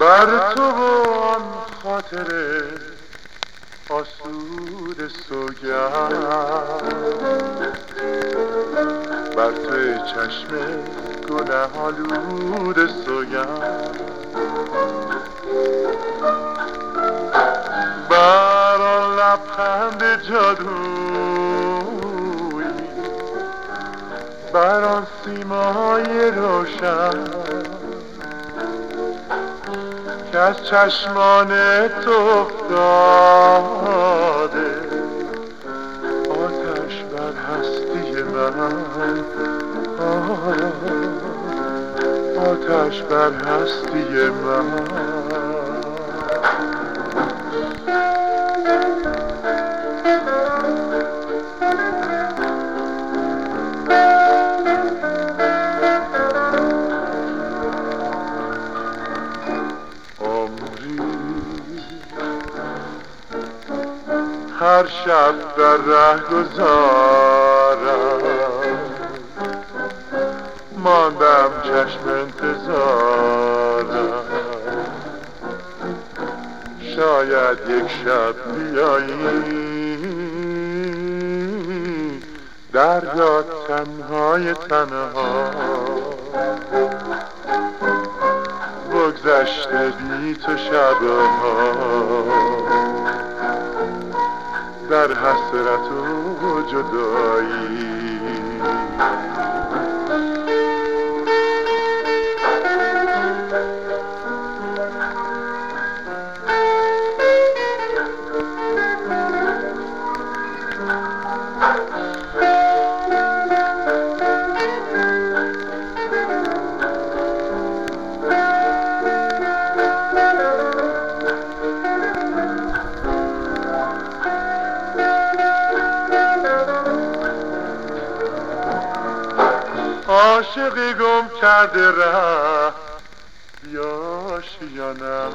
بر تو و آن خاطر آسود سوگند. بر توی چشم گنه آلود سوگند. بر آن لبخند جادوی بر آن سیمای روشن که از چشمان تو افتاده. آتش بر هستی من. آتش بر هستی من. هر شب در ره گذارم. ماندم چشم انتظارم. شاید یک شب بیایی دردا تنهای تنها. بگذشته بی تو شبها. در حسرت و جدایی. عاشقی گم کرده ره بیاش یا نه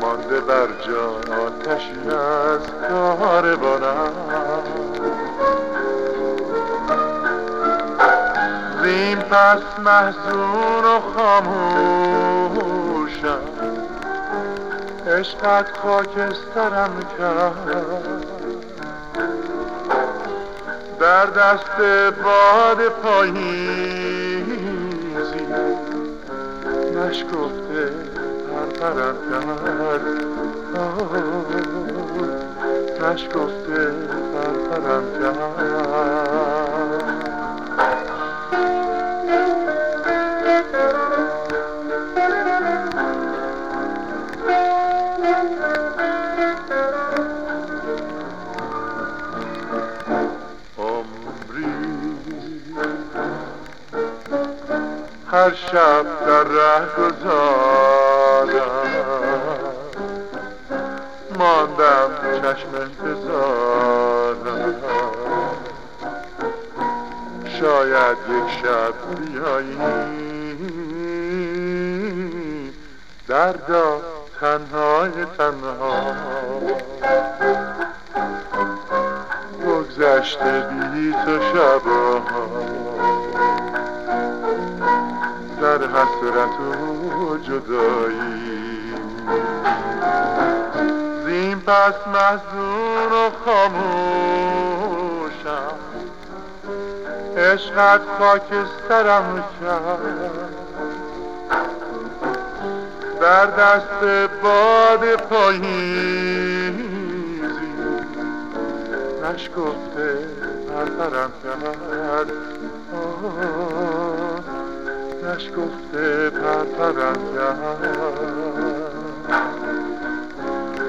مانده بر جان آتشی از کار بانم زین پس محزون و خاموشم عشقت خاکسترم کرد. در دست باد پاییزی نشکفته پرپرم کرد نشکفته پرپرم کرد هر شب در ره گذارم. ماندم چشم انتظارم. شاید یک شب بیایی. دردا تنهای تنها. بگذشته بی تو شبها. در حسرت و جدایی. زین پس محزون و خاموشم عشقت خاکسترم کرد در دست باد پاییزی نشکفته پرپرم کرد نشکفته پرپرم کرد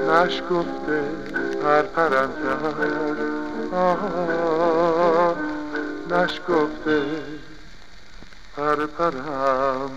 نشکفته پرپرم کرد نشکفته پرپرم